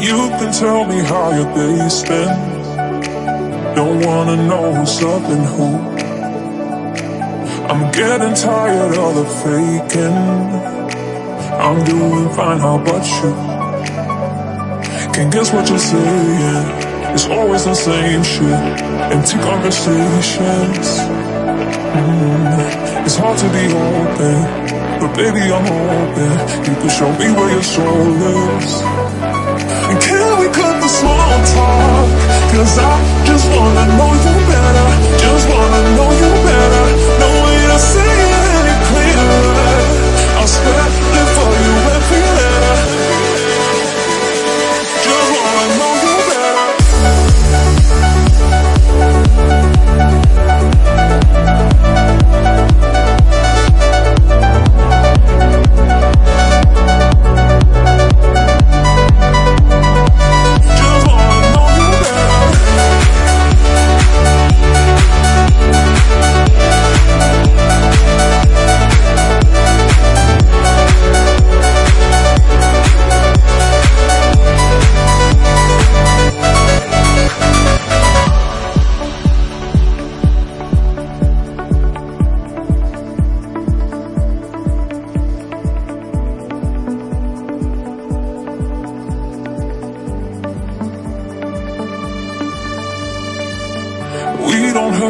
You can tell me how your day's been. Don't wanna know who's up and who. I'm getting tired of the faking. I'm doing fine, how about you? Can't guess what you're saying. It's always the same shit. Empty conversations. Mm, it's hard to be open, but baby I'm open. you can show me where your soul is. Small talk? Cause I just wanna know you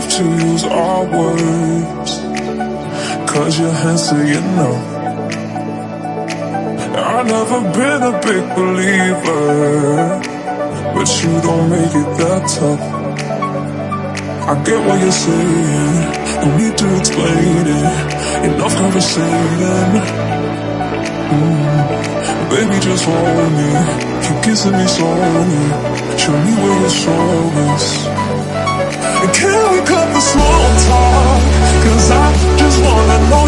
have to use our words. Cause your hands say you know. I've never been a big believer. But you don't make it that tough. I get what you're saying. No need to explain it. Enough conversation. Mm. Baby, just hold me. Keep kissing me slowly. Show me where your is. Can we cut the small talk? Cause I just wanna know